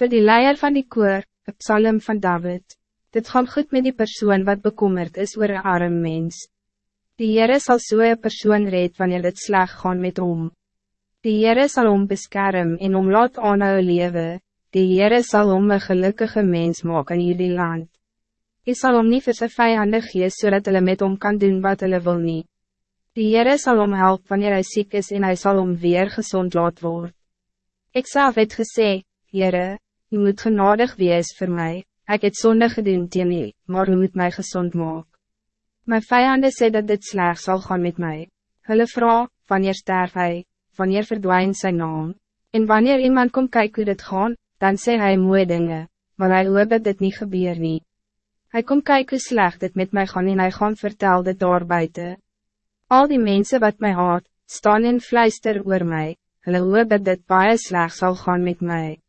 Voor die leier van die koor, een psalm van David. Dit gaan goed met die persoon wat bekommerd is oor een arm mens. Die Heere sal so een persoon red wanneer dit sleg gaan met hom. Die Heere sal hom beskerm en hom laat aanhou lewe. Die Heere sal hom een gelukkige mens maak in hierdie land. Hy sal hom nie vir sy vijande gees so dat hulle met hom kan doen wat hulle wil nie. Die Heere sal hom help wanneer hij ziek is en hij zal hom weer gezond laat word. Ik zelf het gesê, Heere, u moet genadig wees voor mij. Ik het zonde gedoen teen u, maar u moet mij gezond maak. Mijn vijanden sê dat dit sleg zal gaan met mij. Hulle vraag, wanneer sterf hij, wanneer verdwijnt zijn naam. En wanneer iemand komt kijken hoe dit gaan, dan sê hij mooie dingen, maar hij hoop dat dit niet gebeur nie. Hij komt kijken hoe sleg dit met mij gaan en hij gaan vertel dit daar buiten. Al die mensen wat mij haat, staan in fluister oor mij, hulle hoop dat dit baie sleg zal gaan met mij.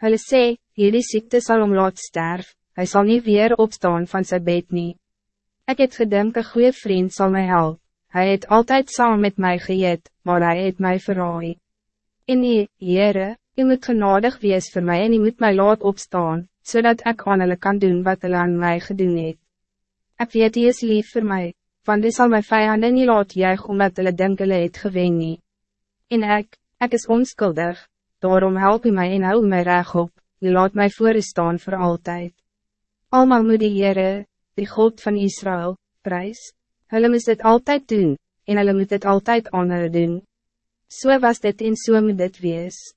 Hulle sê, hierdie ziekte zal om laat sterf, hy sal nie weer opstaan van zijn bed nie. Ek het gedink een goede vriend zal mij helpen. Hij het altijd saam met mij geëet, maar hij het mij verraai. En nie, Heere, u moet genadig wees voor mij en u moet mij laat opstaan, zodat ik aan hulle kan doen wat hulle aan mij gedoen het. Ek weet hy is lief voor mij, want hy sal my vijanden nie laat juig omdat hulle denk hulle het gewen nie. En ek, ek is onskuldig, daarom help u mij en hou my reg op, u laat mij voor u staan voor altijd. Almal moet die Heere, die God van Israël, prijs, hulle moet dit altijd doen, en hulle moet dit altijd aan doen. So was dit en so moet dit wees.